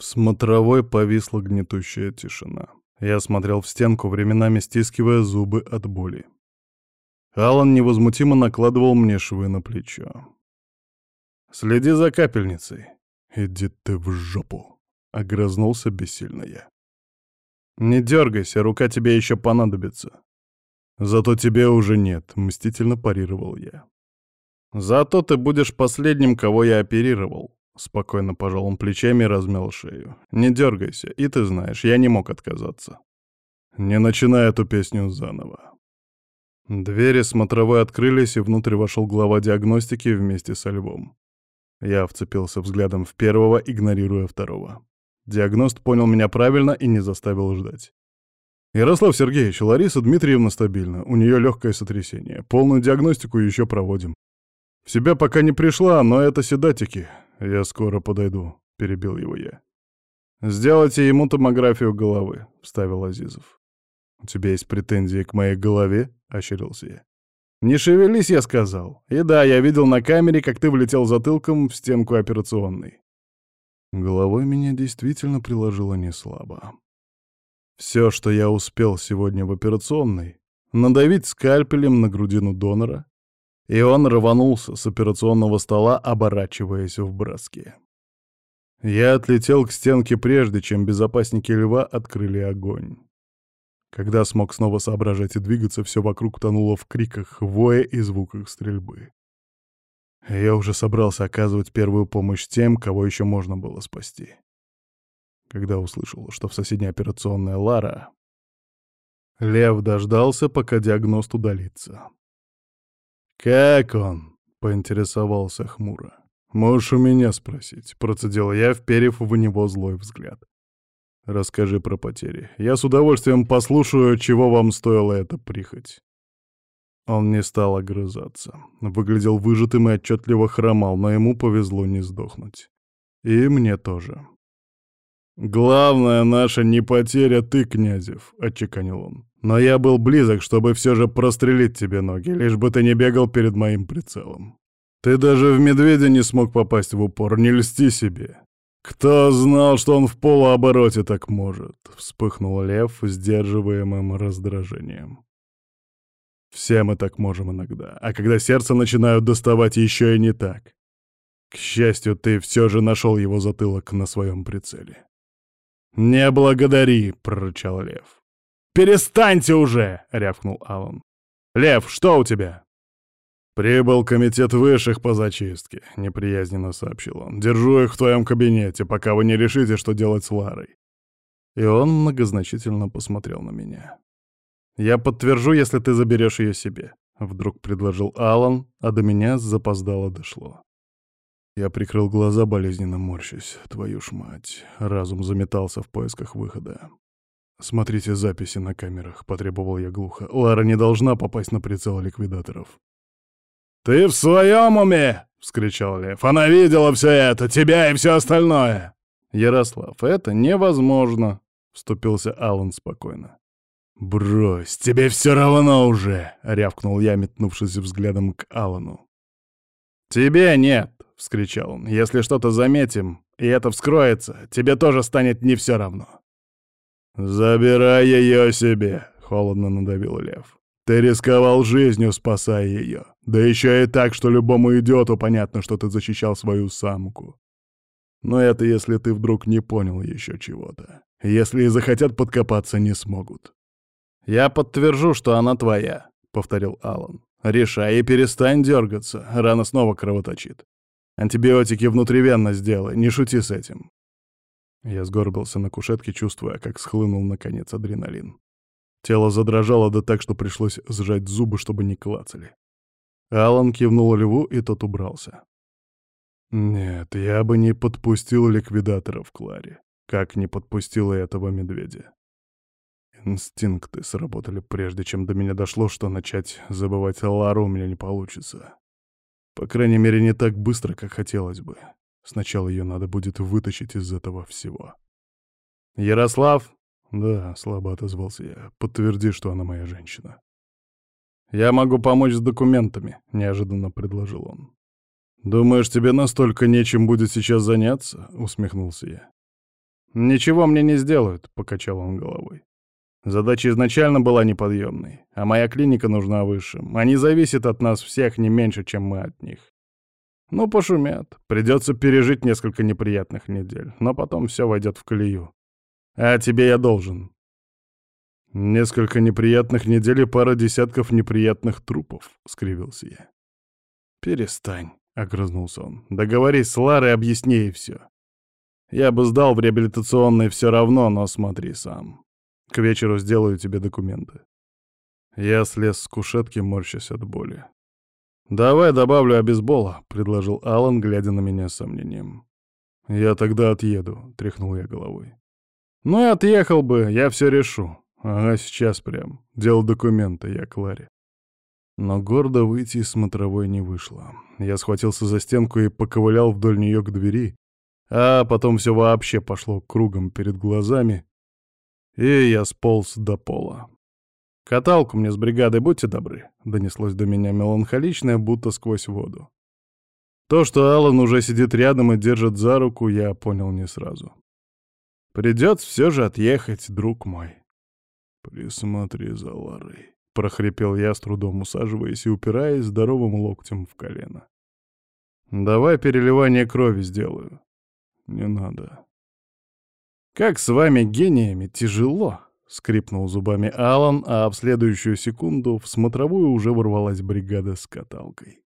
В смотровой повисла гнетущая тишина. Я смотрел в стенку, временами стискивая зубы от боли. Алан невозмутимо накладывал мне швы на плечо. «Следи за капельницей». «Иди ты в жопу», — огрызнулся бессильно я. «Не дергайся, рука тебе еще понадобится». «Зато тебе уже нет», — мстительно парировал я. «Зато ты будешь последним, кого я оперировал», — спокойно пожал он плечами и размял шею. «Не дергайся, и ты знаешь, я не мог отказаться». «Не начинай эту песню заново». Двери смотровой открылись, и внутрь вошел глава диагностики вместе со львом. Я вцепился взглядом в первого, игнорируя второго. Диагност понял меня правильно и не заставил ждать. «Ярослав Сергеевич, Лариса Дмитриевна стабильна, у нее легкое сотрясение. Полную диагностику еще проводим. В себя пока не пришла, но это седатики. Я скоро подойду», — перебил его я. «Сделайте ему томографию головы», — вставил Азизов. «У тебя есть претензии к моей голове?» — ощерился я. «Не шевелись», — я сказал. «И да, я видел на камере, как ты влетел затылком в стенку операционной». Головой меня действительно приложило неслабо. Все, что я успел сегодня в операционной, надавить скальпелем на грудину донора, и он рванулся с операционного стола, оборачиваясь в браске. Я отлетел к стенке прежде, чем безопасники льва открыли огонь. Когда смог снова соображать и двигаться, все вокруг тонуло в криках, вое и звуках стрельбы. Я уже собрался оказывать первую помощь тем, кого еще можно было спасти. Когда услышал, что в соседней операционной Лара... Лев дождался, пока диагност удалится. «Как он?» — поинтересовался хмуро. «Можешь у меня спросить», — процедил я, вперев в него злой взгляд. Расскажи про потери. Я с удовольствием послушаю, чего вам стоило эта прихоть. Он не стал огрызаться. Выглядел выжатым и отчетливо хромал, но ему повезло не сдохнуть. И мне тоже. «Главное наша не потеря ты, Князев», — отчеканил он. «Но я был близок, чтобы все же прострелить тебе ноги, лишь бы ты не бегал перед моим прицелом. Ты даже в медведя не смог попасть в упор, не льсти себе. «Кто знал, что он в полуобороте так может?» — вспыхнул Лев сдерживаемым раздражением. «Все мы так можем иногда, а когда сердце начинают доставать еще и не так. К счастью, ты все же нашел его затылок на своем прицеле». «Не благодари!» — прорычал Лев. «Перестаньте уже!» — рявкнул Алан. «Лев, что у тебя?» «Прибыл комитет высших по зачистке», — неприязненно сообщил он. «Держу их в твоем кабинете, пока вы не решите, что делать с Ларой». И он многозначительно посмотрел на меня. «Я подтвержу, если ты заберешь ее себе», — вдруг предложил Алан, а до меня запоздало дошло. Я прикрыл глаза, болезненно морщась. Твою ж мать. Разум заметался в поисках выхода. «Смотрите записи на камерах», — потребовал я глухо. «Лара не должна попасть на прицел ликвидаторов». «Ты в своем уме?» — вскричал Лев. «Она видела все это, тебя и все остальное!» «Ярослав, это невозможно!» — вступился Алан спокойно. «Брось, тебе все равно уже!» — рявкнул я, метнувшись взглядом к Алану. «Тебе нет!» — вскричал он. «Если что-то заметим, и это вскроется, тебе тоже станет не все равно!» «Забирай ее себе!» — холодно надавил Лев. Ты рисковал жизнью, спасая ее. Да еще и так, что любому идиоту понятно, что ты защищал свою самку. Но это если ты вдруг не понял еще чего-то. Если и захотят подкопаться, не смогут. «Я подтвержу, что она твоя», — повторил Алан. «Решай и перестань дергаться, рана снова кровоточит. Антибиотики внутривенно сделай, не шути с этим». Я сгорбился на кушетке, чувствуя, как схлынул наконец адреналин. Тело задрожало да так, что пришлось сжать зубы, чтобы не клацали. Алан кивнул льву, и тот убрался. Нет, я бы не подпустил ликвидатора в Кларе, как не подпустил и этого медведя. Инстинкты сработали прежде, чем до меня дошло, что начать забывать Лару у меня не получится. По крайней мере, не так быстро, как хотелось бы. Сначала ее надо будет вытащить из этого всего. «Ярослав!» «Да», — слабо отозвался я. «Подтверди, что она моя женщина». «Я могу помочь с документами», — неожиданно предложил он. «Думаешь, тебе настолько нечем будет сейчас заняться?» — усмехнулся я. «Ничего мне не сделают», — покачал он головой. Задача изначально была неподъемной, а моя клиника нужна высшим. Они зависят от нас всех не меньше, чем мы от них. Ну, пошумят. Придется пережить несколько неприятных недель, но потом все войдет в колею. А тебе я должен. Несколько неприятных недель и пара десятков неприятных трупов, — скривился я. Перестань, — огрызнулся он. Договорись с Ларой, объясни ей все. Я бы сдал в реабилитационный все равно, но смотри сам. К вечеру сделаю тебе документы. Я слез с кушетки, морщась от боли. «Давай добавлю обезбола», — предложил Алан, глядя на меня с сомнением. «Я тогда отъеду», — тряхнул я головой. «Ну и отъехал бы, я все решу. Ага, сейчас прям. Делал документы, я Кларе». Но гордо выйти из смотровой не вышло. Я схватился за стенку и поковылял вдоль нее к двери, а потом все вообще пошло кругом перед глазами, и я сполз до пола. «Каталку мне с бригадой, будьте добры», — донеслось до меня меланхоличное, будто сквозь воду. То, что Алан уже сидит рядом и держит за руку, я понял не сразу. «Придется все же отъехать, друг мой». «Присмотри за Ларой», — прохрипел я, с трудом усаживаясь и упираясь здоровым локтем в колено. «Давай переливание крови сделаю». «Не надо». «Как с вами, гениями, тяжело!» — скрипнул зубами Алан, а в следующую секунду в смотровую уже ворвалась бригада с каталкой.